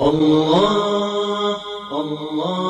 الله الله.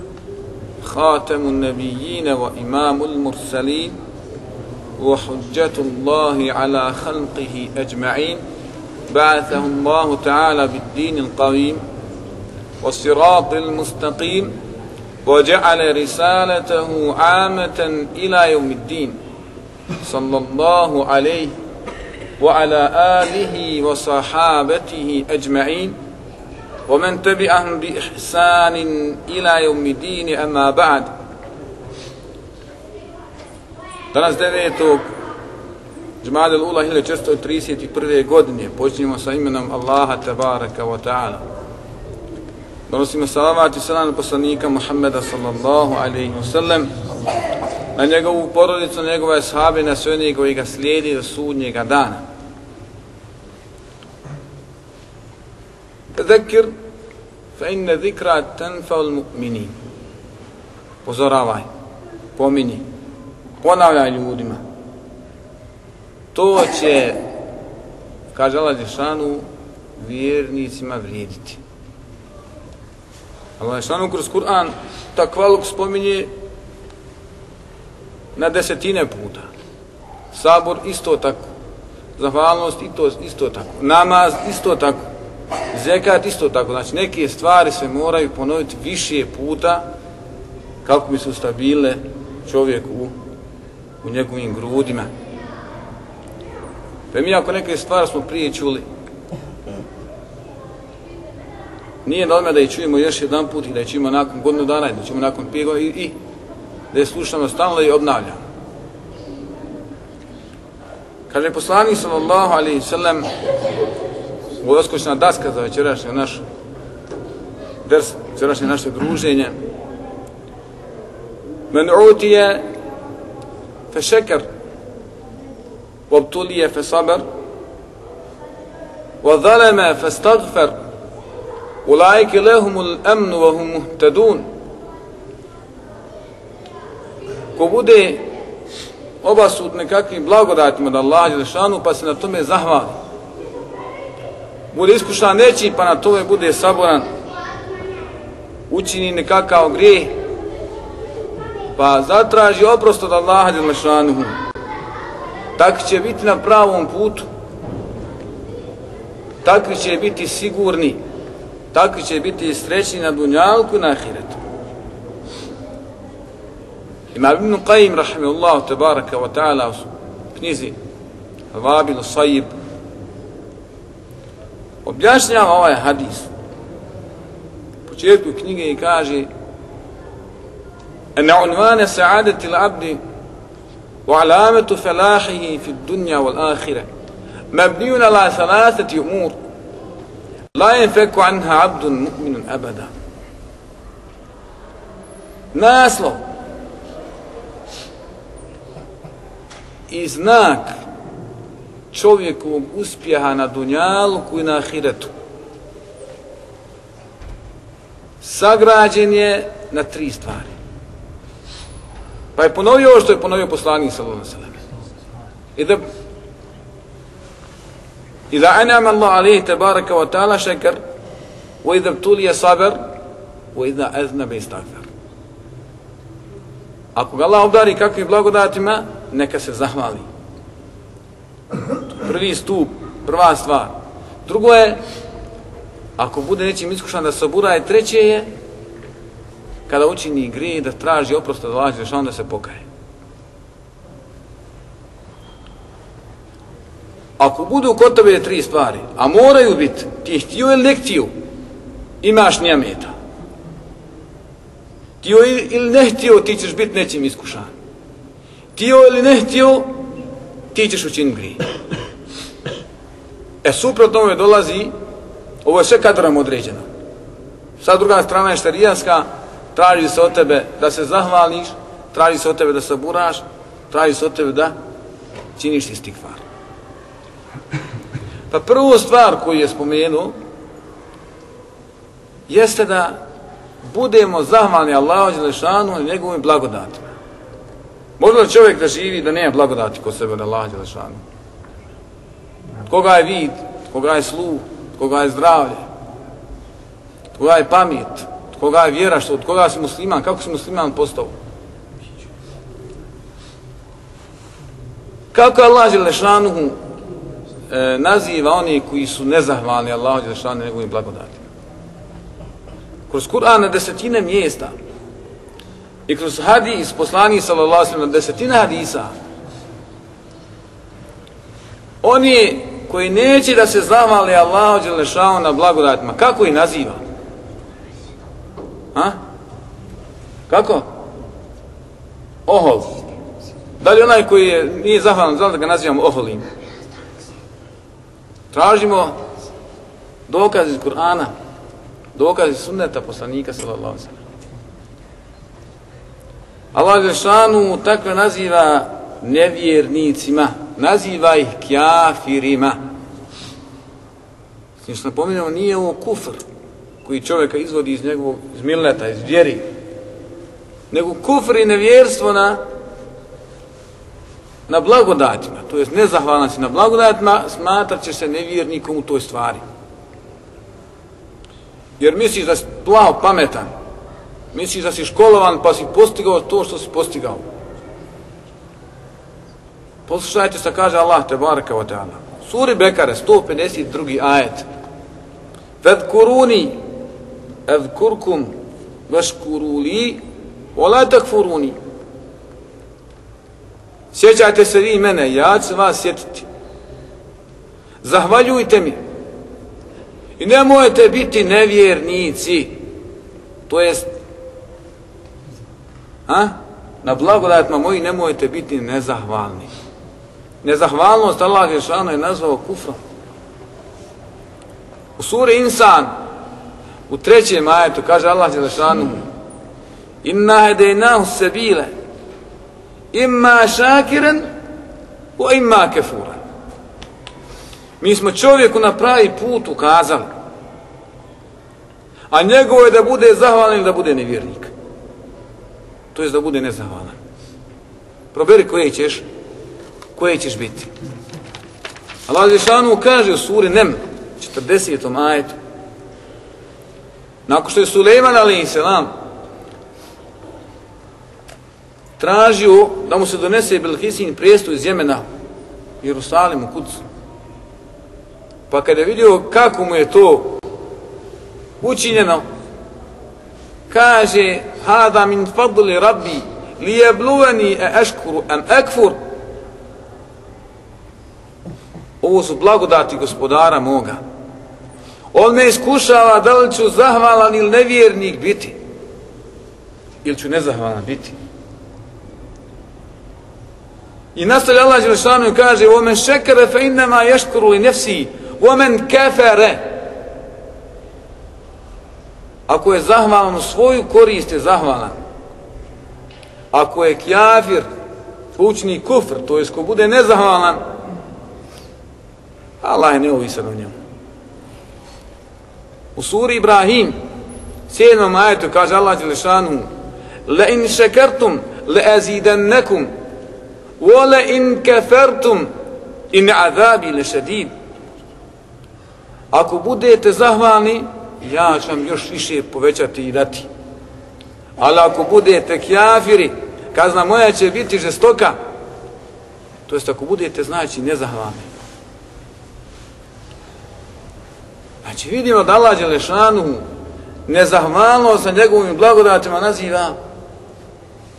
خاتم النبيين وإمام المرسلين وحجة الله على خلقه أجمعين. بعثه الله تعالى بالدين القويم والصراط المستقيم وجعل رسالته عامة إلى يوم الدين. صلى الله عليه وعلى آله وصحابته أجمعين. ومن تبعهم بإحسان إلى يوم الدين أما بعد Danas 9. Džmada Lula 1431. godine počinjemo sa imenom Allaha tabaraka wa ta'ala. Donosimo salavat i salam na poslanika Muhammeda sallallahu alaihi wa sallam na njegovu porodicu, na njegove sahabe, na sve one koji ga slijedi do sudnjega dana. Zekir, fa inna zikra tanfa'ul mu'minin. Pozoravaj, pomini, ponavljaj ljudima. To će, kaže Allah Đešanu, vjernicima vrijediti. Allah Đešanu kroz Kur'an takvaluk spominje na desetine puta. Sabor isto tako. Zahvalnost isto, isto tako. Namaz isto tako. Zekat isto tako. Znači neke stvari se moraju ponoviti više puta kako bi se ustabile čovjek u, u njegovim grudima. Pa mi ako neke stvari smo prije čuli, nije na da ih čujemo još jedan put i da ih čujemo nakon godinu dana i da ćemo nakon pije i, i da je slušamo stalno i obnavljamo. Kaže poslanik sallallahu alaihi sallam u oskočna daska za večerašnje naš ders, večerašnje naše druženje Men utije fe šekar وابتلي فصبر وظلم فاستغفر أولئك لهم الأمن وهم مهتدون ko bude obasut nekakvim blagodatima da Allah Đelešanu pa se na tome zahvali. Bude iskušan veći, pa na tome bude saboran. Učini nekakav grijeh pa zatraži oprost od Allaha Đelešanu. Tak će biti na pravom putu. Takvi će biti sigurni. Takvi će biti srećni na dunjalku i na ahiretu. Ima Ibn Qayyim, rahimahullahu tabaraka wa ta'ala, u knjizi Vabilu Sajib, objašnjava ovaj hadis. U početku knjige i أن عنوان سعادة العبد وعلامة فلاحه في الدنيا والآخرة مبني على ثلاثة أمور لا ينفك عنها عبد مؤمن أبدا naslov i čovjekovog uspjeha na dunjalku i na ahiretu. Sagrađen je na tri stvari. Pa je ponovio ovo što je ponovio poslanik sa Lona I da i da anam Allah alih te baraka wa ta'ala šekar wa idha tulije sabr wa idha ezna bez. Ako ga Allah obdari kakvim blagodatima, neka se zahvali. Prvi stup, prva stvar. Drugo je, ako bude nečim iskušan da se oburaje, treće je, kada učini grije da traži oprost od Allah Đelešanu da se pokaje. Ako budu kod tebe tri stvari, a moraju biti, ti htio ili ne htio, imaš njameta. Htio ili ne htio, ti ćeš biti nečim iskušan. Htio ili ne htio, ti ćeš učiniti grije. E, suprotno ove dolazi, ovo je sve kadrom određeno. Sad druga strana je štarijanska, traži se od tebe da se zahvališ, traži se od tebe da saburaš, traži se od tebe da činiš istikvar. Pa prvu stvar koju je spomenuo, jeste da budemo zahvalni Allahu Đelešanu i njegovim blagodatima. Možda čovjek da živi da nema blagodati kod sebe na Allahu Đelešanu? Koga je vid, koga je sluh, koga je zdravlje, koga je pamet, koga je vjera, što, od koga si musliman, kako si musliman postao? Kako Allah Đelešanuhu e, naziva oni koji su nezahvalni Allah Đelešanuhu njegovim blagodatima? Kroz Kur'an na desetine mjesta i kroz hadis poslani sallallahu sallam na desetine hadisa oni koji neće da se zahvali Allahu Đelešanu na blagodatima, kako ih naziva? Ha? Kako? Ohol. Da li onaj koji je, nije zahvalan, znam da ga nazivamo oholim? Tražimo dokaz iz Kur'ana, dokaz iz sunneta poslanika sallallahu sallam. Allah Đelešanu takve naziva nevjernicima, naziva ih kjafirima. Znači što napominjamo, nije ovo kufr koji čovjeka izvodi iz njegovog iz milneta, iz vjeri, nego kufr i nevjerstvo na na blagodatima, to jest nezahvalan si na blagodatima, smatrat će se nevjernikom u toj stvari. Jer misliš da si plao pametan, misliš da si školovan pa si postigao to što si postigao. Poslušajte što kaže Allah te baraka wa ta'ala. Suri Bekare, 152. ajet. Fadkuruni evkurkum vaškuruli vola wala takfuruni. Sjećajte se vi mene, ja ću vas sjetiti. Zahvaljujte mi. I nemojte biti nevjernici. To jest, a? na blagodatima moji nemojte biti nezahvalni. Nezahvalnost Allah Ješana je nazvao kufrom. U suri Insan, u trećem ajetu, kaže Allah Žešanu, Inna hedejnahu sebile, imma šakiren, o imma kefuran. Mi smo čovjeku na pravi put ukazali, a njegovo je da bude zahvalan ili da bude nevjernik. To je da bude nezahvalan. Proberi koje ćeš, koje ćeš biti. Allah Žešanu kaže u suri Nem, 40. ajetu, nakon što je Suleiman ali selam tražio da mu se donese Belhisin prijestu iz Jemena Jerusalimu, Kucu. Pa kada je vidio kako mu je to učinjeno, kaže hada min fadli rabbi li jebluveni e eškuru em ekfur ovo su blagodati gospodara moga. On me iskušava da li ću zahvalan ili nevjernik biti. Ili ću nezahvalan biti. I nastavlja Allah Đelešanu i kaže وَمَنْ شَكَرَ فَإِنَّمَا يَشْكُرُ ješkuru li كَفَرَ ako je zahvalan u svoju korist je zahvalan. Ako je kjafir učni kufr to je ko bude nezahvalan Allah je neovisan o njemu. U suri Ibrahim, sedmom ajetu, kaže Allah Đelešanu, Le in šekertum, le azidannekum, wa le in kefertum, in azabi le šedid. Ako budete zahvalni, ja ću vam još više povećati i dati. Ali ako budete kjafiri, kazna moja će biti žestoka. To jest ako budete znači nezahvalni. Znači vidimo da Allah Đelešanu nezahvalno sa njegovim blagodatima naziva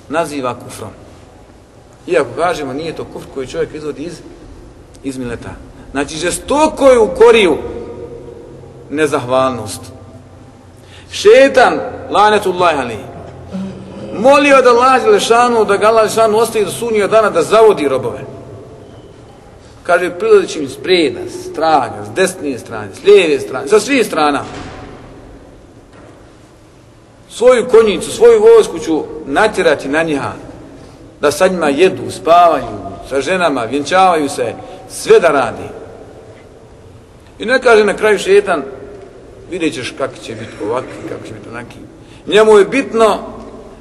naziva kufrom. Iako kažemo nije to kufr koji čovjek izvodi iz, iz mileta. Znači žestoko je ukoriju nezahvalnost. Šetan, lanetullahi alihi, molio da Allah Đelešanu, da ga Allah Đelešanu ostaje do sunnjega dana da zavodi robove. Kaže, prilazit mi s preda, s s desne strane, s lijeve strane, sa svih strana. Svoju konjicu, svoju vojsku ću natjerati na njiha, da sa njima jedu, spavaju, sa ženama, vjenčavaju se, sve da radi. I ne kaže na kraju šetan, vidjet ćeš kako će biti ovakvi, kako će biti onaki. Njemu je bitno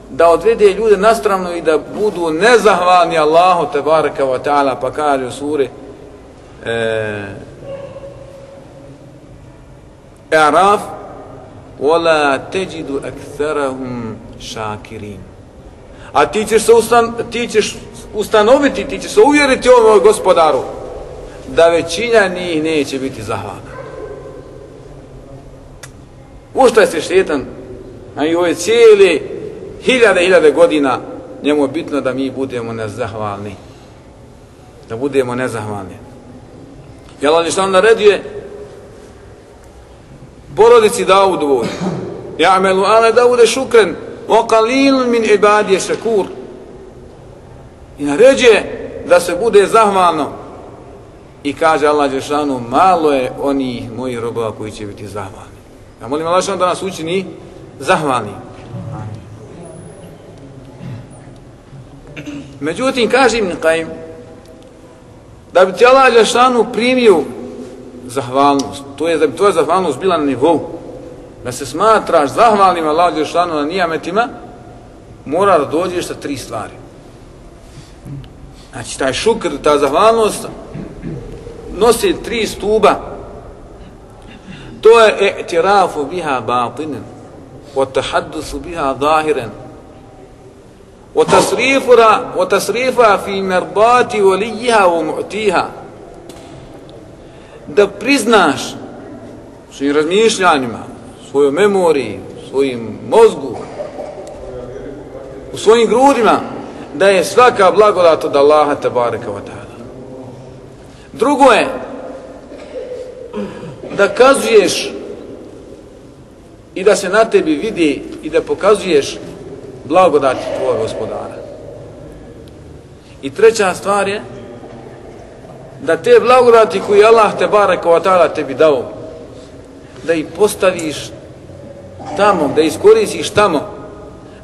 da odvede ljude nastravno i da budu nezahvalni Allahu te baraka wa ta'ala pa kaže u suri Eh, Araf wala teđidu aktharahum šakirin a ti ćeš se ustan, ti ćeš ustanoviti ti ćeš se uvjeriti ovoj gospodaru da većina njih neće biti zahvalna u što je se šetan a i ove cijele hiljade, hiljade godina, njemu je bitno da mi budemo nezahvalni. Da budemo nezahvalni. I Allah ništa naredio je porodici Daudovoj. Ja amelu ale Davude šukren o kalil min ibadije šakur. I naređuje da se bude zahvalno. I kaže Allah Đešanu, malo je onih mojih robova koji će biti zahvalni. Ja molim Allah da nas učini zahvalni. Međutim, kaže im Qaim, da bi ti Allah Đelešanu primio zahvalnost, to je da bi tvoja zahvalnost bila na nivou, da se smatraš zahvalnim Allah Đelešanu na nijametima, mora da dođeš sa tri stvari. Znači, taj šukr, ta zahvalnost, nosi tri stuba. To je e'tirafu biha batinen, wa tahaddusu biha zahiren, وتصريفها وتصريفها في مرضات وليها ومؤتيها da priznaš svojim razmišljanjima, svojoj memoriji, svojim mozgu, u svojim grudima, da je svaka blagodat od Allaha te bareka wa ta'ala. Drugo je da kazuješ i da se na tebi vidi i da pokazuješ blagodati tvojeg gospodara. I treća stvar je da te blagodati koje Allah te barek wa tebi dao, da ih postaviš tamo, da iskoristiš tamo,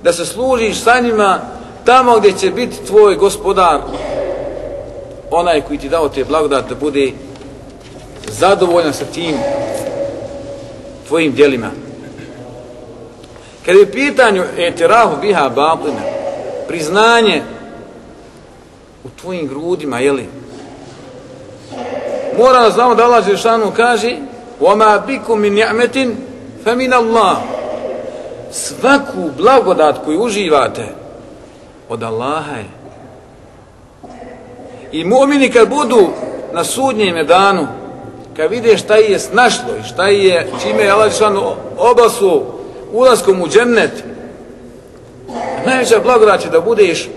da se služiš sa njima tamo gdje će biti tvoj gospodar, onaj koji ti dao te blagodati da bude zadovoljan sa tim tvojim dijelima. Kad je pitanju etirahu biha bablina, priznanje u tvojim grudima, jeli? Mora da znamo da Allah Žešanu kaže وَمَا بِكُمْ مِنْ نِعْمَةٍ فَمِنَ اللَّهِ Svaku blagodat koju uživate od Allaha je. I mu'mini kad budu na sudnjem danu, kad vide šta je snašlo i šta je, čime je Allah Žešanu obasu ulaskom u džennet najveća blagodat je da budeš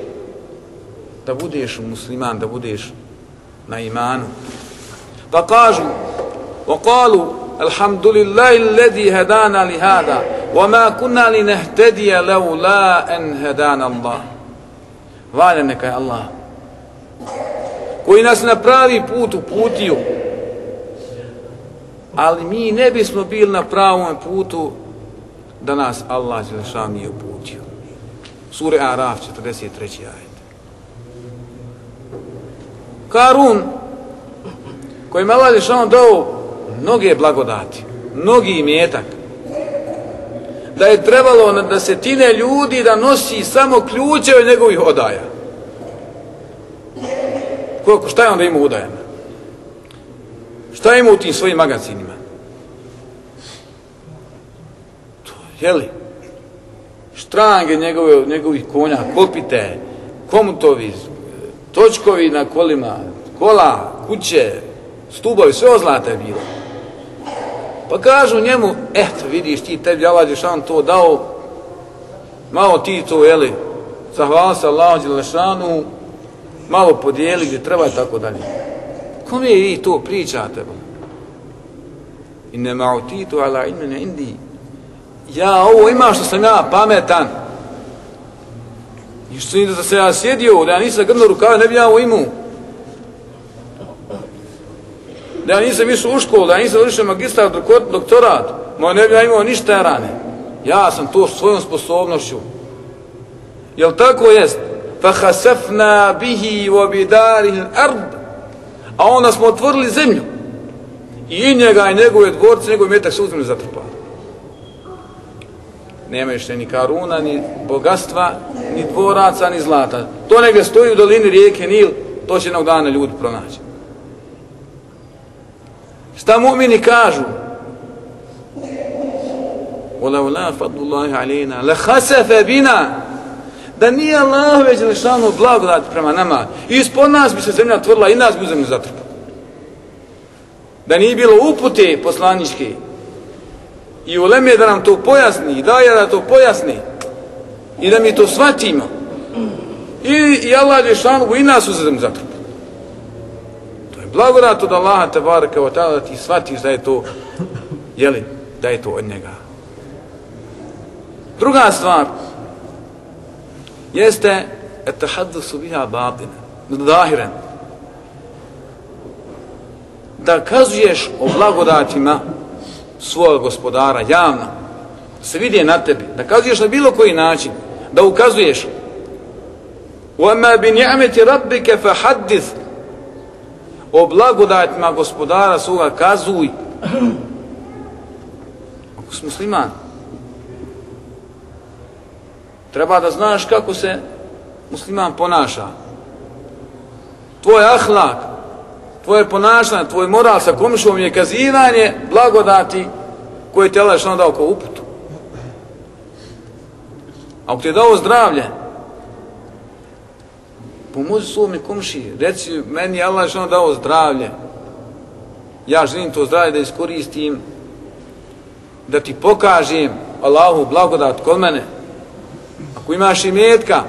da budeš musliman, da budeš na imanu. Pa kažu وقالوا الحمد لله الذي هدانا لهذا وما كنا لنهتدي لولا ان هدانا الله Valja neka je Allah koji nas na pravi put uputio ali mi ne bismo bili na pravom putu da nas Allah Đelešan nije uputio. Sure Araf, 43. ajet. Karun, koji je Allah Đelešan dao mnoge blagodati, mnogi imetak, da je trebalo da se tine ljudi da nosi samo ključe od njegovih odaja. Koliko, šta je onda imao udajama? Šta je imao u tim svojim magazinima? Jeli, štrange njegove, njegovih konja, kopite, komutovi, e, točkovi na kolima, kola, kuće, stubovi, sve ozlata je bilo. Pa kažu njemu, eto vidiš ti tebi Allah Đelešanu to dao, malo ti to, jeli, zahvala se Allah Đelešanu, malo podijeli gdje treba i tako dalje. Kome vi to pričate? Inne I ma'utitu ala ilmene indi Ja ovo imam što sam ja pametan. I što da se ja sjedio, da ja nisam grnuo rukave, ne bi ja ovo imao. Da ja nisam išao u školu, da ja nisam išao magistar, doktorat, ma ne bi ja imao ništa rane. Ja sam to svojom sposobnošću. Jel tako jest? فَحَسَفْنَا بِهِ وَبِدَارِهِ الْأَرْضِ A onda smo otvorili zemlju. I njega i njegove dvorce, njegove metak se uzmili zatrpali. Nema još ni karuna, ni bogatstva, ni dvoraca, ni zlata. To negdje stoji u dolini rijeke Nil, to će jednog dana ljudi pronaći. Šta mu'mini kažu? وَلَوْ لَا فَضُّ اللَّهِ عَلَيْنَا لَحَسَفَ بِنَا Da nije Allah već lešano blagodat prema nama. I ispod nas bi se zemlja tvrla i nas bi uzemlju zatrpala. Da nije bilo upute poslaničke i u Leme da nam to pojasni i daje da to pojasni i da mi to shvatimo. I, i Allah lešano i nas uzemlju zatrpala blagodat od Allaha te baraka wa ta'ala da ti shvatiš da je to jeli, da je to od njega. Druga stvar jeste etahaddusu biha batina zahiren da kazuješ o blagodatima svojeg gospodara javno se vidi na tebi da kazuješ na bilo koji način da ukazuješ وَمَا بِنِعْمَةِ رَبِّكَ فَحَدِّث o blagodatima gospodara svoga kazuj ako si musliman treba da znaš kako se musliman ponaša tvoj ahlak tvoje ponašanje, tvoj moral sa komšom je kazivanje blagodati koje te Allah što dao kao uputu ako ti je dao zdravlje pomozi svome komši, reci meni Allah što dao zdravlje. Ja želim to zdravlje da iskoristim, da ti pokažem Allahu blagodat kod mene. Ako imaš i metka,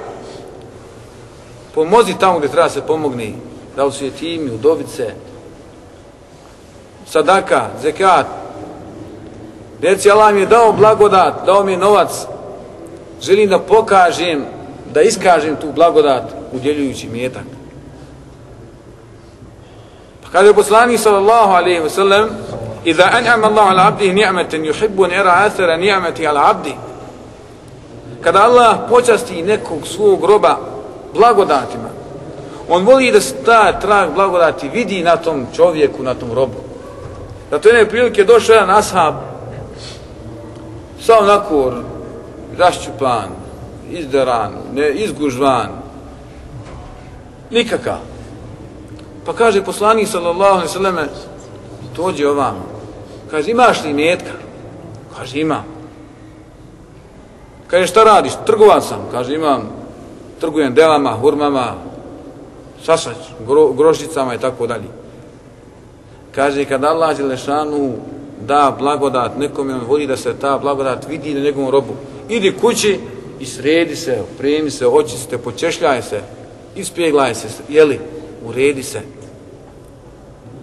pomozi tamo gdje treba se pomogni. Da li su jetimi, udovice, sadaka, zekat. Reci Allah mi je dao blagodat, dao mi je novac. Želim da pokažem, da iskažem tu blagodat udjeljujući mjetak. Pa kada je poslanik sallallahu alaihi wa sallam Iza an'ama Allahu ala abdihi ni'matan yuhibbu an yara athara ni'mati ala abdi. Kada Allah počasti nekog svog roba blagodatima, on voli da se ta trag blagodati vidi na tom čovjeku, na tom robu. Da to jedne prilike došao jedan ashab, sa onako raščupan, izderan, ne, izgužvan, nikakav. Pa kaže poslanik sallallahu alejhi ve selleme dođe ovam. Kaže imaš li metka? Kaže imam. Kaže šta radiš? Trgovan sam. Kaže imam trgujem delama, hurmama, šašać, gro, grožicama i tako dalje. Kaže kad Allah Đelešanu da blagodat nekome, on voli da se ta blagodat vidi na njegovom robu. Idi kući i sredi se, opremi se, očiste, počešljaj se, ispjeglaj se, jeli, uredi se.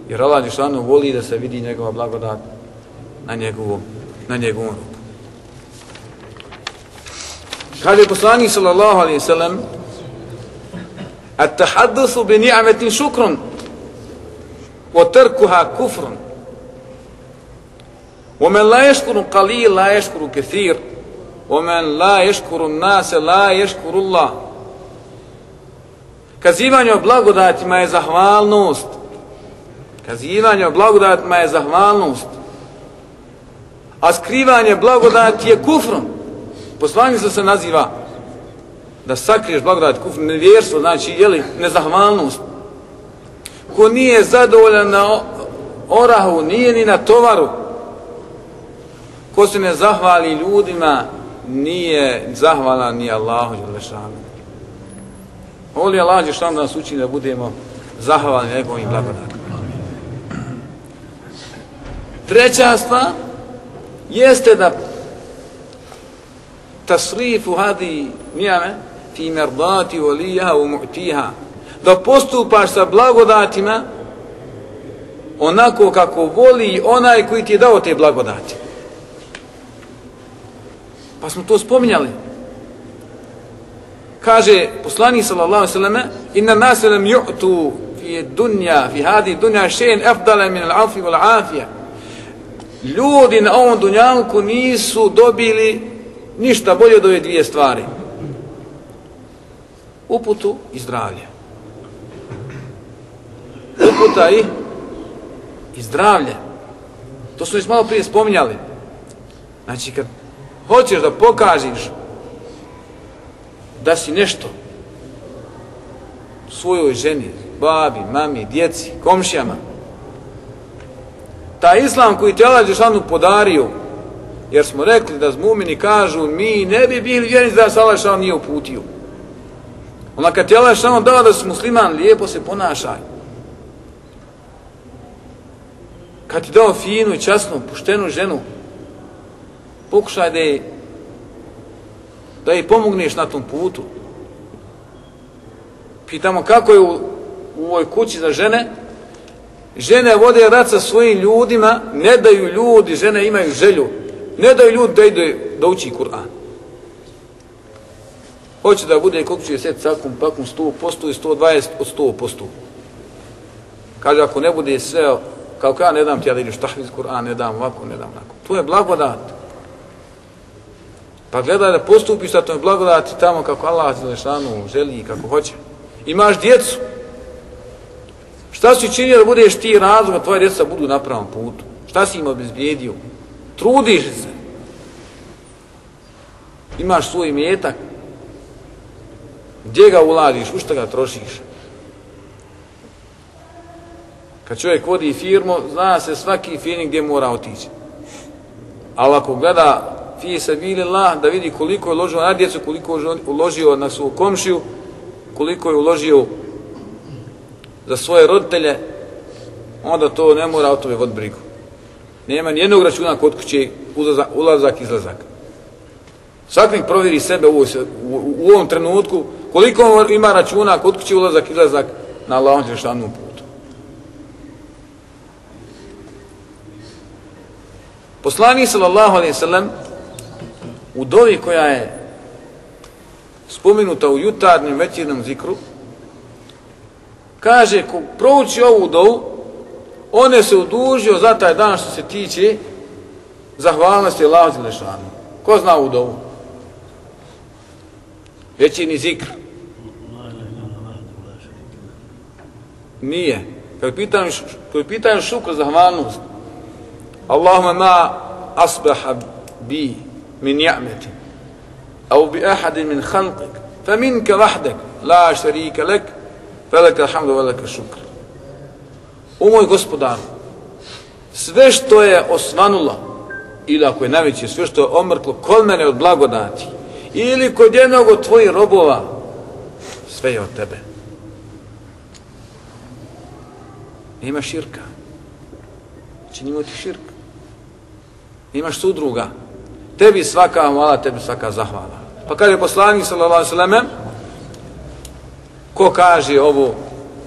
Jer Allah Đelešanu voli da se vidi njegova blagodat na njegovom, na njegovom ruku. Kaže poslanik sallallahu alaihi sallam At-tahaddusu bi ni'ametin šukrun wa tarkuha kufrun ومن لا يشكر قليل لا يشكر كثير ومن لا يشكر الناس لا يشكر الله Kazivanje o blagodatima je zahvalnost. Kazivanje o blagodatima je zahvalnost. A skrivanje blagodati je kufrom. Poslanica se naziva da sakriješ blagodat kufrom, nevjerstvo, znači, jeli, nezahvalnost. Ko nije zadovoljan na orahu, nije ni na tovaru, ko se ne zahvali ljudima, nije zahvalan ni Allahu Đelešanu. Voli Allah Đelešanu da nas učini da budemo zahvalni njegovim blagodatima. Treća stvar jeste da tasrifu hadi nijame fi merdati valijaha u mu'tiha da postupaš sa blagodatima onako kako voli onaj koji ti je dao te blagodati. Pa smo to spominjali. Kaže poslanik sallallahu alejhi ve selleme inna nas lam yu'tu fi dunya fi hadi dunya shay'an afdala min al-'afi wal 'afiya. Ljudi na ovom dunjanku nisu dobili ništa bolje od ove dvije stvari. Uputu i zdravlje. Uputa i, i zdravlje. To smo već malo prije spominjali. Znači, kad hoćeš da pokažiš da si nešto svojoj ženi, babi, mami, djeci, komšijama, ta islam koji te Allah Žešanu podario, jer smo rekli da zmumini kažu mi ne bi bili vjerni da se Allah Žešanu nije uputio. Ona kad ti Allah Žešanu dao da si musliman, lijepo se ponašaj. Kad ti dao finu i časnu, puštenu ženu, pokušaj da je da je pomogneš na tom putu. Pitamo kako je u, u ovoj kući za žene, žene vode rat sa svojim ljudima, ne daju ljudi, žene imaju želju, ne daju ljudi da ide da uči Kur'an. Hoće da bude koliko će sjeti sakum, pakum, 100% i 120 od 100%. Kaže, ako ne bude sve, kao ja ne dam ti ja da ideš tahviz Kur'an, ne dam ovako, ne dam onako. To je blagodat. Pa gledaj da postupiš sa tom blagodati tamo kako Allah Zelešanu želi i kako hoće. Imaš djecu. Šta si činio da budeš ti razlog da tvoje djeca budu na pravom putu? Šta si im obezbijedio? Trudiš se. Imaš svoj metak, Gdje ga uladiš? U što ga trošiš? Kad čovjek vodi firmu, zna se svaki firmi gdje mora otići. Ali ako gleda fi se Allah da vidi koliko je uložio na djecu, koliko je uložio na svoju komšiju, koliko je uložio za svoje roditelje, onda to ne mora o tome vod brigu. Nema nijednog računa kod kuće ulazak, ulazak izlazak. Svaknik provjeri sebe u, u, u ovom trenutku koliko ima računa kod kuće ulazak izlazak na Allahom Đelešanu putu. Poslanik sallallahu alaihi sallam u dovi koja je spomenuta u jutarnjem večernom zikru, kaže, ko prouči ovu dovu, on je se udužio za taj dan što se tiče zahvalnosti Allah Đelešanu. Ko zna ovu dovu? Večerni zikr. Nije. Kad pitam, kad pitam šukr za hvalnost, Allahuma ma asbaha bi min ja'meti, au bi ahadin min khalqik, fa minka vahdek, la šarika lek, fa laka alhamdu, fa laka šukr. U moj gospodar, sve što je osvanulo, ili ako je najveće, sve što je omrklo, kod mene od blagodati, ili kod jednog od tvojih robova, sve je od tebe. Nema širka. Činimo ti širk. Imaš sudruga tebi svaka hvala, tebi svaka zahvala. Pa kaže poslanik sallallahu alejhi ve selleme ko kaže ovo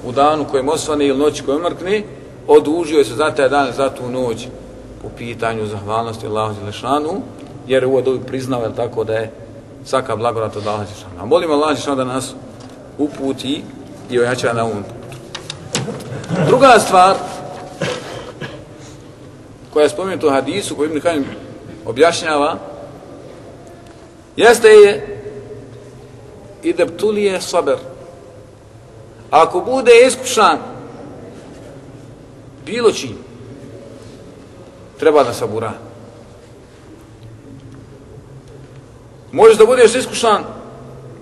u danu kojem osvane ili noći kojem mrkne, odužio se za taj dan, za tu noć po pitanju zahvalnosti Allahu Đelešanu, jer je ovo dobi priznao, je tako da je svaka blagodat od Allaha Đelešanu. A molim Allah Đelešanu da nas uputi i ojača na umu. Druga stvar koja je spomenuta u hadisu koju Ibn Kajim objašnjava jeste je i da ptulije ako bude iskušan bilo čim treba da sabura možeš da budeš iskušan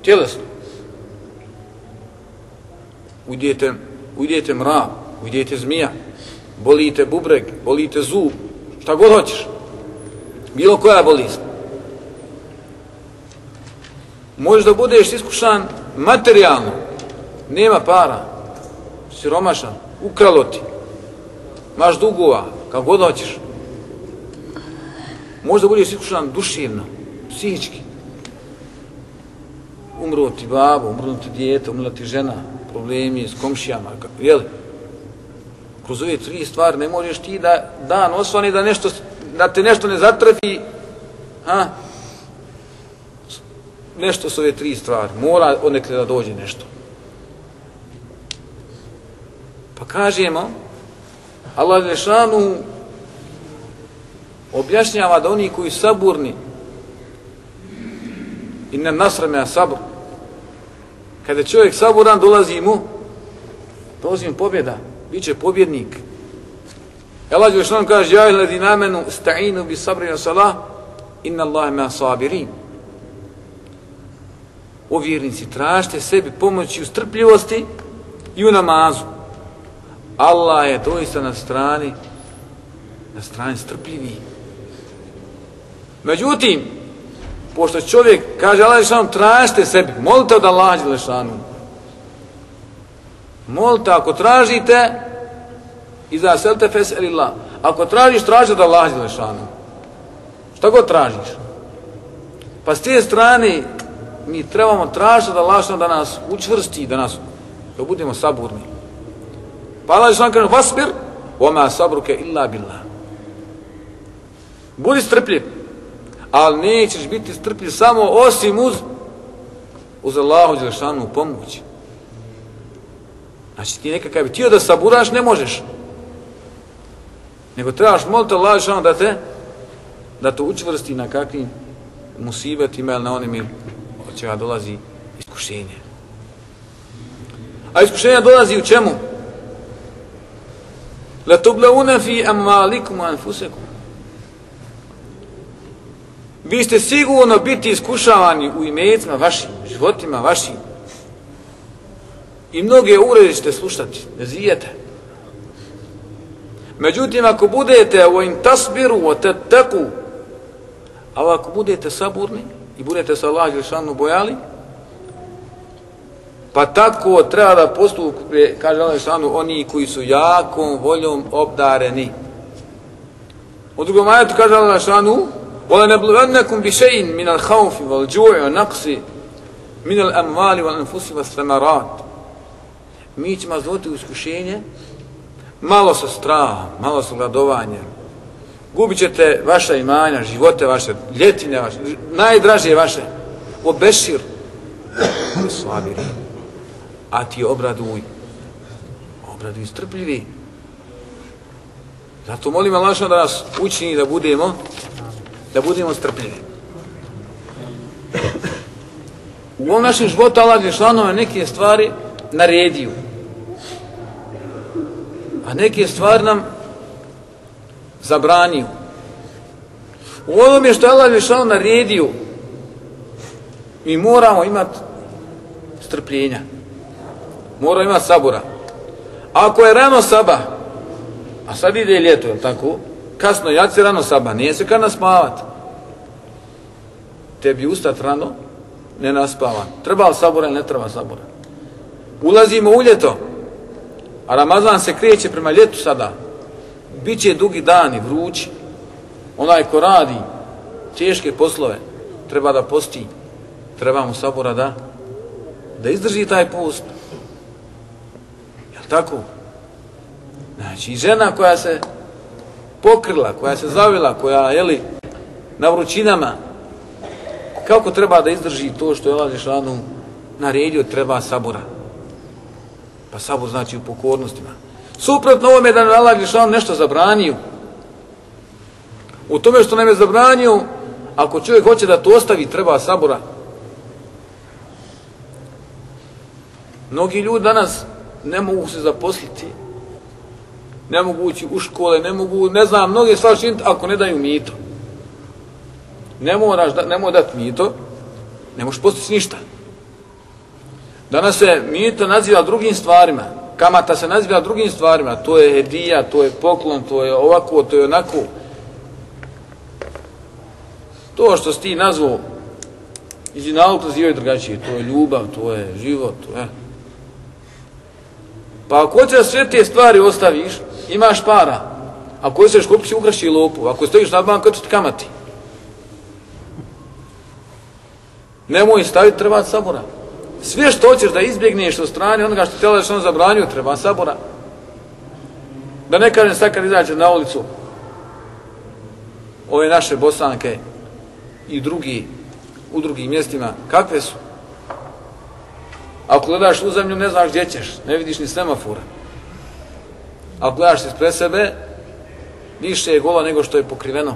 tjelesno. Ujdete ujdete mrav ujdete zmija bolite bubreg bolite zub šta god hoćeš bilo koja bolest. Možeš da budeš iskušan materijalno, nema para, siromašan, ukralo ti, maš dugova, kako god hoćeš. Možda budeš iskušan duševno, psihički. Umro ti babo, umro ti djete, umro ti žena, problemi s komšijama, jel? Kroz ove tri stvari ne možeš ti da dan osvani da nešto, da te nešto ne zatrfi, ha? Nešto su ove tri stvari. Mora odnekle da dođe nešto. Pa kažemo, Allah Žešanu objašnjava da oni koji saburni i ne nasrame sabr, kada čovjek saburan dolazi mu, dolazi mu pobjeda, bit će pobjednik. Allah Žešanu kaže, ja iladi namenu sta'inu bi sabri na salah, inna Allah me sabirin. O vjernici, tražite sebi pomoći u strpljivosti i u namazu. Allah je doista na strani na strani strpljivi. Međutim, pošto čovjek kaže Allah Žešanu, tražite sebi, molite od Allah Žešanu. Molite, ako tražite, iza selte feselillah. Ako tražiš, traži da Allah Žešanu. Šta god tražiš. Pa s te strane mi trebamo tražiti da Allah da nas učvrsti, da nas da budemo saburni. Pa Allah Žešanu kaže, vasbir, oma sabruke illa billah. Budi strpljiv, ali nećeš biti strpljiv samo osim uz uz Allahu Đelešanu pomoć. Znači ti nekakav tio da saburaš, ne možeš. Nego trebaš moliti Allah Đelešanu da te da to učvrsti na kakvim musibetima ili na onim od čega dolazi iskušenje. A iskušenja dolazi u čemu? La tublauna fi amalikum anfusakum vi ste sigurno biti iskušavani u imecima vašim, životima vašim. I mnoge urede ćete slušati, ne zijete. Međutim, ako budete u in tasbiru, o te teku, ali ako budete saburni i budete sa Allah Žešanu bojali, pa tako treba da postupe, kaže Allah Žešanu, oni koji su jakom voljom obdareni. U drugom ajetu kaže Allah Žešanu, ولنبلونكم بشيء من الخوف والجوع والنقص من الأموال والأنفس والثمرات mi ćemo zvoti u iskušenje malo sa strahom, malo sa gladovanjem. Gubit ćete vaša imanja, živote vaše, ljetinje vaše, najdražije vaše. O Bešir, slabiri. A ti obraduj, obraduj strpljivi. Zato molim Allah da nas učini da budemo da budemo strpljivi. U ovom našem životu Allah je neke stvari naredio. A neke stvari nam zabranio. U onome što je Allah je naredio mi moramo imati strpljenja. Moramo imati sabora. Ako je rano saba, a sad ide ljeto, je tako? kasno jaci rano saba, nije se kad naspavat. Tebi ustat rano, ne naspavan. Treba li sabora ili ne treba sabora? Ulazimo u ljeto, a Ramazan se kreće prema ljetu sada. Biće dugi dani, vrući. Onaj ko radi teške poslove, treba da posti. Treba mu sabora da da izdrži taj post. Jel tako? Znači, žena koja se pokrila, koja se zavila, koja je li na vrućinama, kako treba da izdrži to što je Allah Žešanu naredio, treba sabora. Pa sabur znači u pokornostima. Suprotno ovome da nam Allah Žešan nešto zabranio. U tome što nam je zabranio, ako čovjek hoće da to ostavi, treba sabora. Mnogi ljudi danas ne mogu se zaposliti ne mogu ući u škole, ne mogu, ne znam, mnoge stvari činiti ako ne daju mito. Ne moraš da, ne moraš dati mito, ne možeš postići ništa. Danas se mito naziva drugim stvarima, kamata se naziva drugim stvarima, to je hedija, to je poklon, to je ovako, to je onako. To što si ti nazvao, iz inalu nazivaju drugačije, to je ljubav, to je život, to je. Pa ako hoćeš sve te stvari ostaviš, imaš para. Ako hoćeš kupiti si ukraši lopu, ako stojiš na banku, će ti kamati. Nemoj staviti, treba sabora. Sve što hoćeš da izbjegneš od strane onoga što tela što on zabranio, treba sabora. Da ne kažem sad kad izađe na ulicu, ove naše bosanke i drugi, u drugim mjestima, kakve su? Ako gledaš u zemlju, ne znaš gdje ćeš, ne vidiš ni semafora. Ako gledaš ispred sebe, više je gola nego što je pokriveno.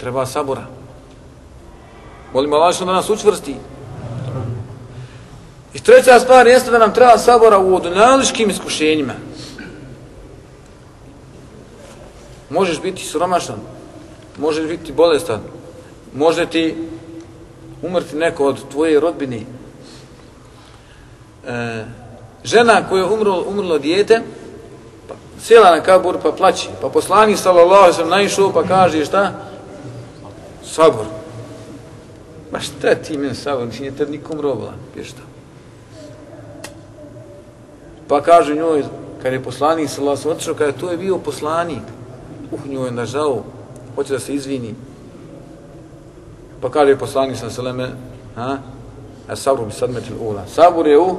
Treba sabora. Molim Allah da nas učvrsti. I treća stvar jeste da nam treba sabora u odnaličkim iskušenjima. Možeš biti sromašan, možeš biti bolestan, može ti umrti neko od tvoje rodbine. E, žena koja je umrlo, umrlo dijete, pa, sjela na kabur pa plaći, pa poslani sallallahu sam naišao pa kaže šta? Sabor. Ma šta ti men sabor, ti nije te nikom robila, pješta. Pa kaže njoj, kad je poslanik sallallahu sam otišao, kada to je bio poslanik, uh, njoj je nažao, hoće da se izvini. Pa kaže poslanik sallallahu sallam, ha? A sabru bi sad metil ula. Sabur je u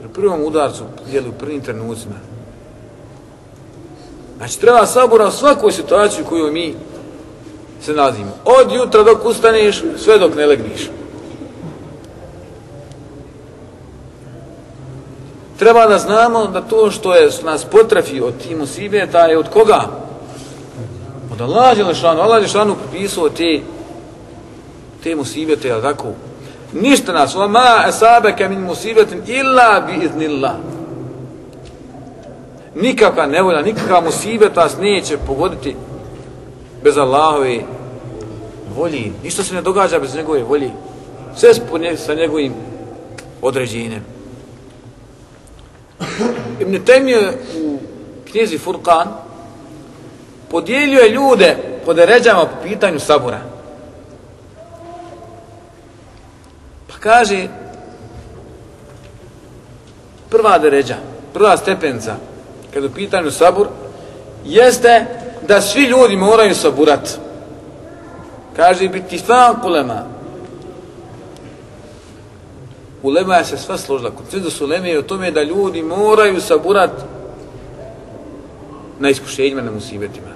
pri prvom udarcu, jeli u prvim trenucima. Znači, treba sabura u svakoj situaciji koju mi se nalazimo. Od jutra dok ustaneš, sve dok ne legniš. Treba da znamo da to što je nas potrafi od tim musibeta je od koga? Od Allah Đelešanu. Allah Đelešanu propisao te, te musibete, jel tako? Ništa nas, wa ma asabaka min musibetin illa bi iznillah. Nikakva nevolja, nikakva musibeta nas neće pogoditi bez Allahove volji. Ništa se ne događa bez njegove volji. Sve sa njegovim određenjem. Ibn Temije u knjizi Furqan podijelio je ljude po deređama po pitanju sabora. Pa kaže prva deređa, prva stepenca kad u pitanju sabur jeste da svi ljudi moraju saburat. Kaže biti fan kulema. Ulema je se sva složila. Koncenzus uleme je o tome da ljudi moraju saburat na iskušenjima, na musibetima.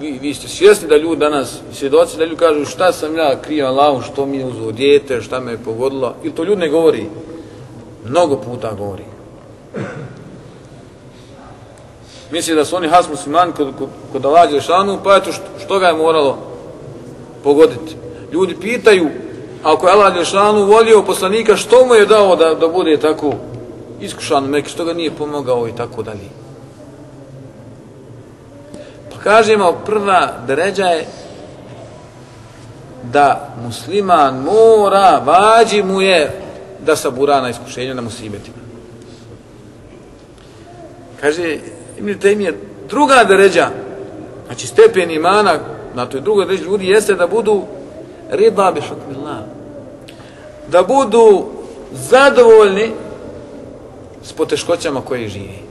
Vi, vi ste svjesni da ljudi danas, svjedoci da ljudi kažu šta sam ja krivan Allahu, što mi je uzo djete, šta me je pogodilo. Ili to ljudi ne govori? Mnogo puta govori. Misli da su oni has muslimani kod, kod, kod Allah Đelšanu, pa eto što, što ga je moralo pogoditi. Ljudi pitaju, ako je Allah Đelšanu volio poslanika, što mu je dao da, da bude tako iskušan Mekke, što ga nije pomogao i tako dalje. Pa kažemo, prva dređa je da musliman mora, vađi mu je da sabura na iskušenju na musibetima. Kaže, Ibn Taymije, druga deređa, znači stepen imana na toj drugoj deređi ljudi jeste da budu rida bi hukmillah. Da budu zadovoljni s poteškoćama koje živi.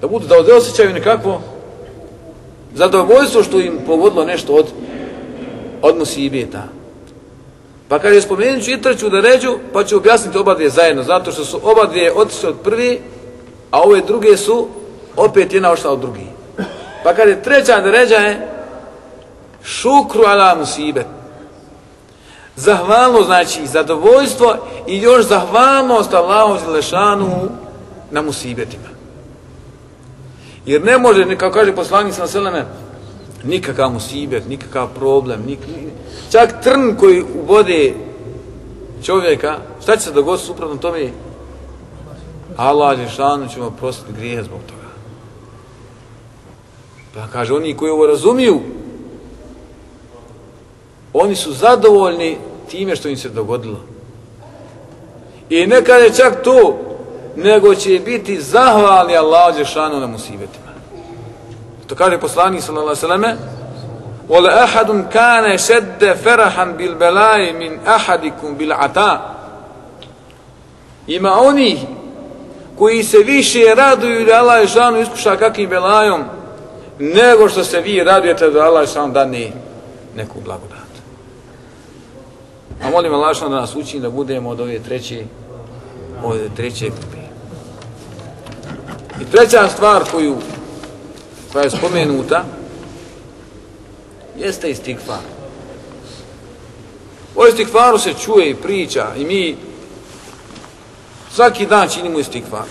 Da budu, da osjećaju nekakvo zadovoljstvo što im pogodilo nešto od od musibeta. Pa kad je spomenut ću i trću da ređu, pa ću objasniti oba dvije zajedno, zato što su oba dvije otišli od prvi, a ove druge su opet jedna ošla od drugi. Pa kad je treća deređa je šukru ala musibet. Zahvalno znači zadovoljstvo i još zahvalnost Allahu Zalešanu na musibetima. Jer ne može, kao kaže poslanik sa seleme, nikakav musibet, nikakav problem, nik, čak trn koji ubode čovjeka, šta će se dogoditi suprotno tome? Allah Žešanu ćemo prostiti grije zbog toga. Pa kaže, oni koji ovo razumiju, oni su zadovoljni time što im se dogodilo. I neka kaže čak to, nego će biti zahvalni Allah Đešanu na musibetima. To kaže poslanik sallallahu alejhi ve أَحَدٌ كَانَ شَدَّ فَرَحًا بِالْبَلَاءِ مِنْ أَحَدِكُمْ bala'i. Ima oni koji se više raduju da Allah Žešanu iskuša kakvim belajom, nego što se vi radujete da Allah Žešanu dane neku blagodat. A molim Allah da nas učini da budemo od ove treće, od ove treće grupe. I treća stvar koju, koja je spomenuta, jeste istikfar. O istikfaru se čuje i priča i mi svaki dan činimo istikfar.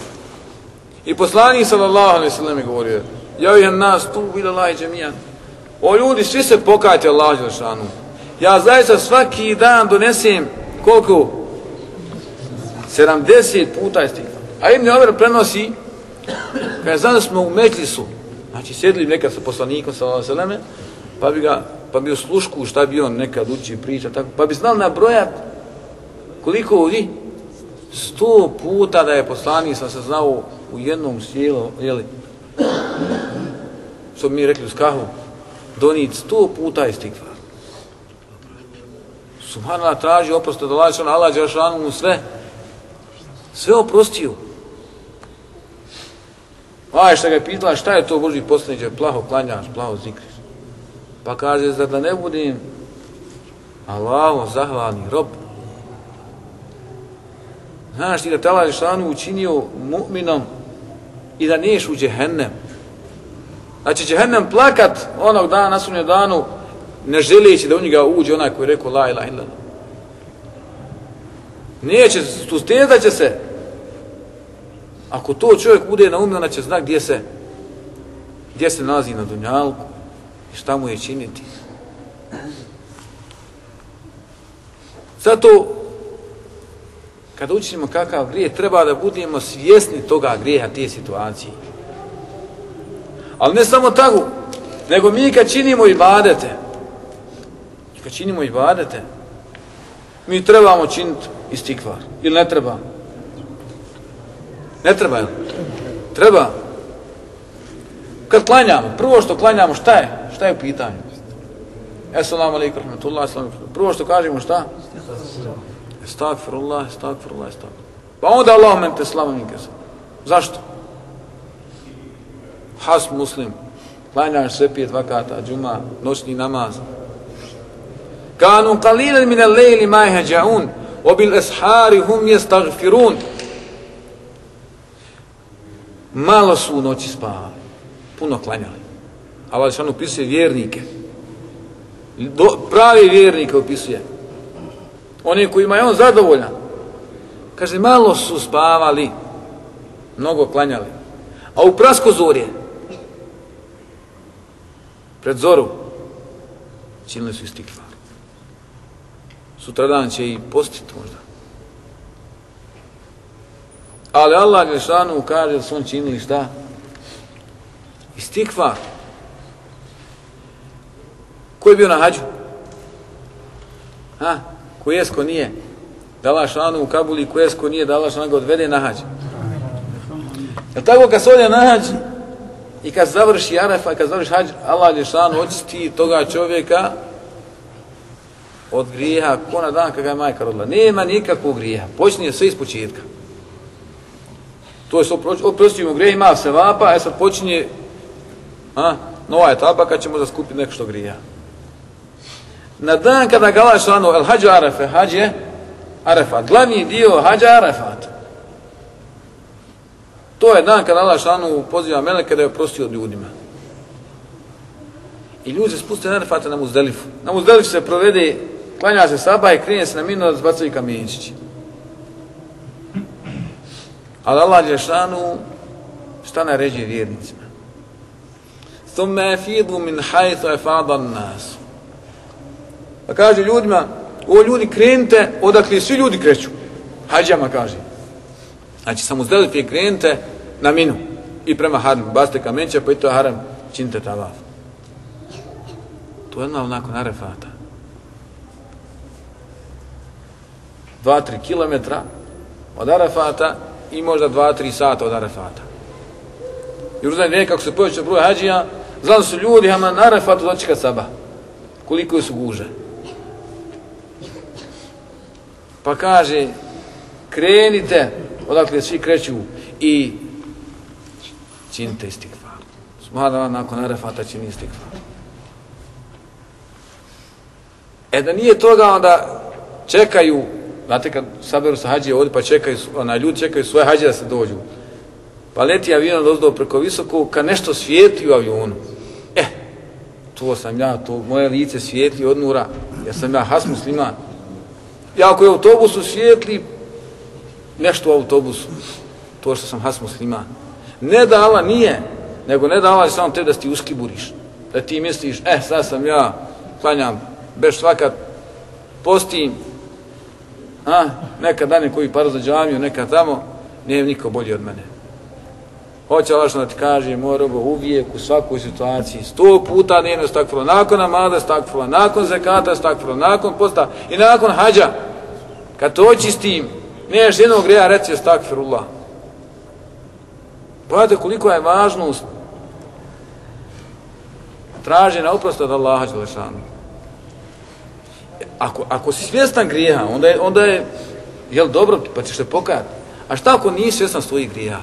I poslanik sallallahu alejhi ve sellem je govorio Ja nas tu bila laj džemijan. O ljudi, svi se pokajte Allahu Đelšanu. Ja zaista svaki dan donesem koliko? 70 puta istikfar. A Ibn Omer prenosi kada znam da smo u Međlisu, znači sjedili nekad sa poslanikom sa alaihi pa bi ga pa bi u slušku šta bi on nekad uči priča, tako, pa bi znal nabrojat koliko ovdje sto puta da je poslanik sam se znao u jednom sjelu, jeli, što bi mi rekli u skahu, donit sto puta iz. Subhanallah traži oprosto od Allah, Allah Đašanu mu sve, sve oprostio. Aj, šta ga je pitala, šta je to Boži poslaniče, plaho klanjaš, plaho zikriš. Pa kaže, zar da ne budem Allahom zahvalni rob. Znaš ti da te Allah Žešanu učinio mu'minom i da niješ u džehennem. Znači džehennem plakat onog dana na sunnjem danu ne želeći da u njega uđe onaj koji je rekao la ilaha illallah. Neće, sustezat će se. Ako to čovjek bude na umio, će znak gdje se gdje se nalazi na dunjalku i šta mu je činiti. Zato, kada učinimo kakav grije, treba da budemo svjesni toga grijeha, te situacije. Ali ne samo tako, nego mi kad činimo ibadete, kad činimo ibadete, mi trebamo činiti istikvar. Ili ne treba? Ne treba, jel? Treba. Kad klanjamo, prvo što klanjamo, šta je? Šta je u pitanju? Assalamu alaikum, rahmatullah, assalamu alaikum. Prvo što kažemo, šta? Estagfirullah, estagfirullah, estagfirullah. Pa onda Allah men te minke. Zašto? Has muslim, klanjaš sve pijet vakata, džuma, noćni namaz. Kanu qalilan min al-layli ma yahja'un wa bil ashari hum yastaghfirun. Malo su u noći spavali, puno klanjali. Allah što opisuje vjernike. Do, pravi vjernike opisuje. Oni koji imaju on zadovoljan. Kaže, malo su spavali, mnogo klanjali. A u prasko zorje, pred zoru, činili su istikva. Sutradan će i postiti možda. Ali Allah Grešanu kaže da su on činili šta? Istikvar. Ko je bio na hađu? Ha? Ko je, ko nije? Dala šanu u Kabuli, ko je, ko nije, dala šanu ga odvede na hađu. Je tako kad se odje na hađu i kad završi Arafa, kad završi hađu, Allah je očisti toga čovjeka od grijeha, ko na dan kada je majka rodila. Nema nikakvog grijeha. Počinje sve iz početka. To je oprostimo grijeh, ima se vapa, a e sad počinje a, nova etapa kad ćemo zaskupiti neko što grija na dan kada ga Allah el hađu arafe, hađ je arefat, glavni dio hađa arefat. To je dan kada Allah šanu poziva meleke da je oprostio od ljudima. I ljudi se spuste na arefata na muzdelifu. Na muzdelifu se provede, klanja se saba i krenje se na minu da zbacaju kamenčići. Ali Allah Đešanu šta ređe vjernicima? Thumme fidu min hajtu e fadan nas. Pa kaže ljudima, o ljudi krenite odakle svi ljudi kreću. Hađama kaže. Znači samo zdelite i krenite na minu i prema haram. Baste kamenče pa i to haram činite tavaf. To je jedna onako narefata. 2-3 km od Arafata i možda 2-3 sata od Arafata. Jeruzalem je kako se povećao broj hađija, zato su ljudi, ama na Arafatu dočekat saba. Koliko su guže. Pa kaže, krenite odakle svi kreću i činite istikvar. Smada vam nakon Arafata čini istikvar. E da nije toga onda čekaju znate kad saberu sa hađije ovdje, pa čekaju, onaj, ljudi čekaju svoje hađije da se dođu. Pa leti avion dozdo preko visoko, kad nešto svijeti u avionu. E, to sam ja, to moje lice svijetli od nura, ja sam ja has musliman. Ja ako je autobusu svijetli, nešto u autobusu, to što sam has musliman. Ne da Allah nije, nego ne da Allah samo te da ti uskiburiš. Da ti misliš, eh, sad sam ja, klanjam, beš svakat, postim, a, neka dane koji par za džamiju, neka tamo, nije niko bolji od mene. Hoće Allah da ti kaže, moj robo, uvijek u svakoj situaciji, sto puta dnevno stakfilo, nakon namada stakfilo, nakon zekata stakfilo, nakon posta i nakon hađa, kad to očistim, neš jednog greja, reci stakfirullah. Pogledajte koliko je važnost tražena oprosta od Allaha Đelešanu. Ako, ako si svjestan grijeha, onda je, onda je jel dobro, pa ćeš se pokajati. A šta ako nisi svjestan svojih grijeha?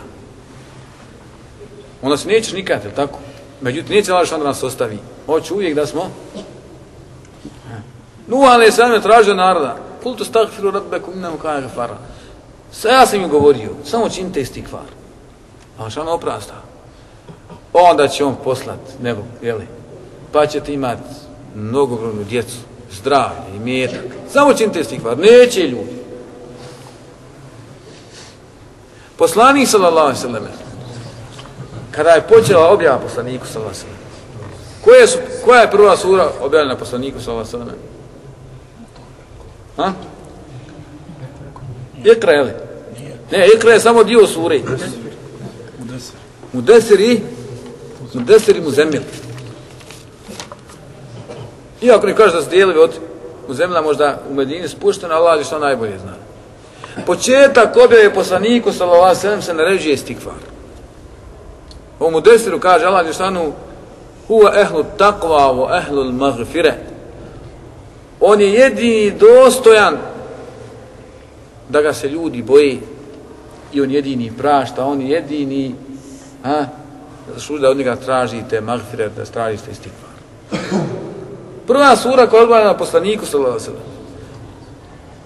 Onda se nećeš nikad, jel tako? Međutim, neće Allah da nas ostavi. Hoće uvijek da smo. Nu, ali je sam je tražio naroda. Kultu stakfiru rabbeku minnamu kaja gafara. Sa ja sam im govorio, samo činite istikvar. A što on oprasta? Onda će on poslat nebo, jeli? Pa ćete imati mnogobrojnu djecu, zdravlje i mjetak. Samo činite istikvar, neće ljudi. Poslanik sallallahu sallam, kada je počela objava poslaniku sallallahu sallam, koja, su, koja je prva sura objavljena poslaniku sallallahu sallam? Ha? Ikra, jeli? Ne, Ikra je samo dio sure. Mudesir i Mudesir i Muzemil. Iako ne kaže da su dijelovi od Muzemila možda u Medini spušteno, Allah je što najbolje zna. Početak objave poslaniku sallallahu sallam se naređuje stikvar. U Mudesiru kaže Allah je što huwa ehlu takva wa ehlu maghfire. On je jedini dostojan da ga se ljudi boji i on jedini prašta, on je jedini a, da od njega tražite magfire, da tražite istikvar. Prva sura koja odgovara na poslaniku sallallahu alejhi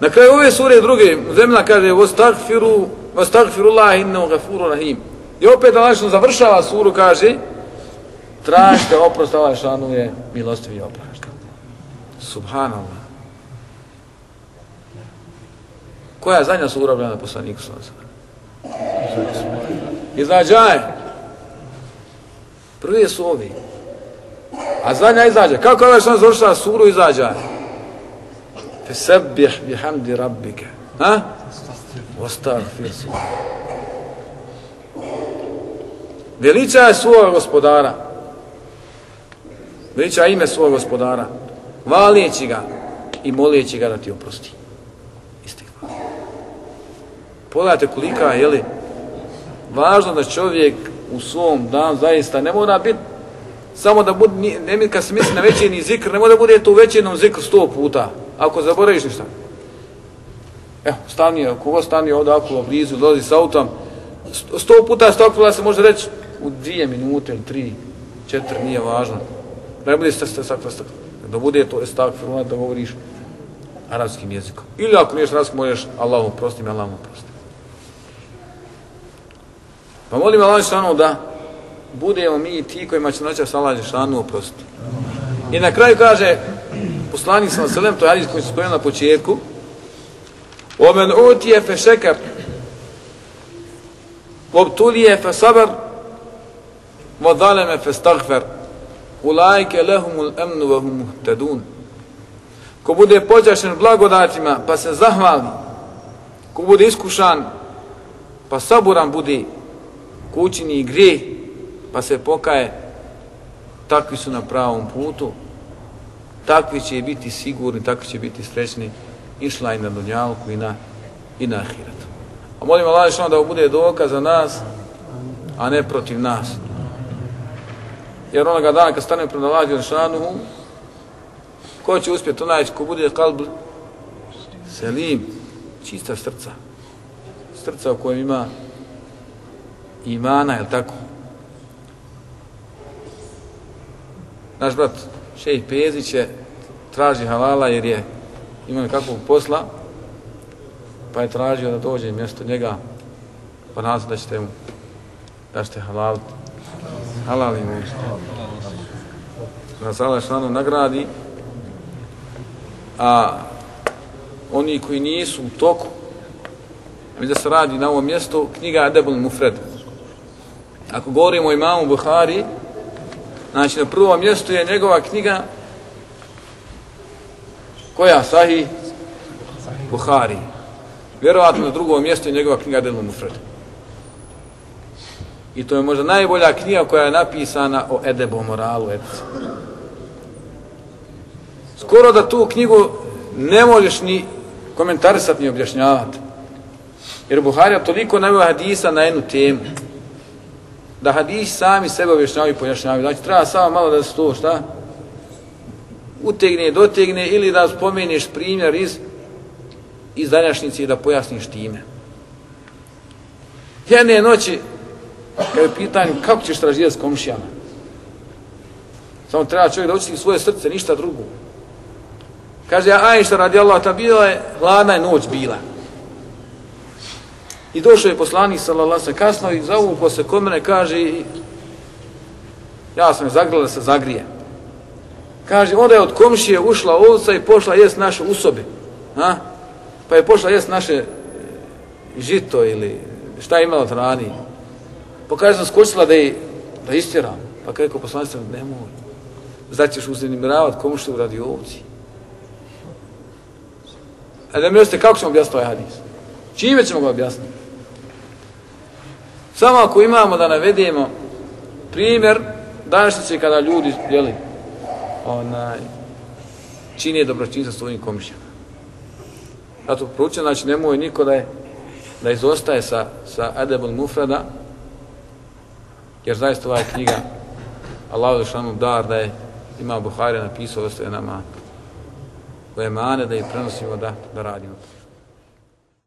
Na kraju ove sure druge, zemlja kaže "Vostagfiru, vostagfirullah innahu gafurur rahim." I opet Allah završava suru kaže tražite oprost Allah šanu je milostivi oprašta. Subhanallah. Koja je zadnja sura objavljena poslaniku sallallahu alejhi ve sellem? Izađaj. Prvi su ovi. A zadnja izađe. Kako je ovaj što završila suru izađa? Fesebbih bihamdi rabbike. Ha? Ostagfir su. Veliča je svoga gospodara. Veliča ime svog gospodara. Valijeći ga i molijeći ga da ti oprosti. Isti hvala. Pogledajte kolika je, li, važno da čovjek u svom danu zaista ne mora biti samo da bude, ne, kad se misli na većeni zikr, ne mora da bude to u većenom zikr sto puta, ako zaboraviš ništa. Evo, stani, kogo stani ovdje okolo, blizu, dolazi s autom, sto puta stokvila se može reći u dvije minute ili tri, četiri, nije važno. Ne bude ste stak, stakvila. stak, da bude to stak, da govoriš arabskim jezikom. Ili ako niješ arabskim, možeš Allahom prosti, Allahom prosti. Pa molim Allah Žešanu ono da budemo mi ti kojima će noća sa Allah Žešanu oprostiti. I na kraju kaže poslanik sa Selem, to je hadis koji se spomenuo na početku, Omen utije fe šekar, obtulije fe sabar, vodaleme fe stagfer, ulajke lehumul emnu vahum tedun. Ko bude počašen blagodatima, pa se zahvali, ko bude iskušan, pa saburan bude, kućini i grije, pa se pokaje, takvi su na pravom putu, takvi će biti sigurni, takvi će biti srećni, išla i na Dunjalku i na, i na Ahiratu. A molim Allah što da bude dokaz za nas, a ne protiv nas. Jer onoga dana kad stane pred Allah Jelšanuhu, ko će uspjeti onaj ko bude kalb selim, čista srca. srca u kojem ima imana, je tako? Naš brat Šejh Pezić je traži halala jer je ima kakvog posla, pa je tražio da dođe mjesto njega, pa nas da ćete mu, da ćete halal, halal im ući. Da Allah šlanu nagradi, a oni koji nisu u toku, mi da se radi na ovom mjestu, knjiga Adebul Mufred. Ako govorimo o imamu Buhari, znači na prvom mjestu je njegova knjiga koja sahi Buhari. Vjerovatno na drugom mjestu je njegova knjiga Adebul Mufred. I to je možda najbolja knjiga koja je napisana o edebu, moralu, etici. Skoro da tu knjigu ne možeš ni komentarisati ni objašnjavati. Jer Buharija toliko nema hadisa na jednu temu. Da hadis sami sebe objašnjavaju i pojašnjavaju. Znači treba samo malo da se to šta utegne, dotegne ili da spomeniš primjer iz iz današnjice i da pojasniš time. Jedne noći kada je pitanje kako ćeš tražiti s komšijama. Samo treba čovjek da učiti svoje srce, ništa drugo. Kaže, Ajša radi Allah, ta bila je, hladna je noć bila. I došao je poslanik sallallahu alejhi kasno i zavu se kod mene kaže ja sam je zagrela da se zagrije. Kaže onda je od komšije ušla ovca i pošla jest naše usobe. Ha? Pa je pošla jest naše e, žito ili šta je imala od rani. Pa kaže sam skočila da je da istjeram. Pa kaže ko poslanik sallallahu nemoj. Znači ćeš uznemiravati komšiju radi ovci. A da mi ošte kako ćemo objasniti ovaj hadis? Čime ćemo ga objasniti? Samo ako imamo da navedemo primjer današnjice kada ljudi jeli, onaj, čini dobročinstvo svojim komšijama. Zato proučeno, znači nemoj niko da je da izostaje sa, sa Adebul Mufrada, jer zaista ova knjiga Allah da dar da je ima Buhari napisao, ostaje nama u emane da je prenosimo da, da radimo.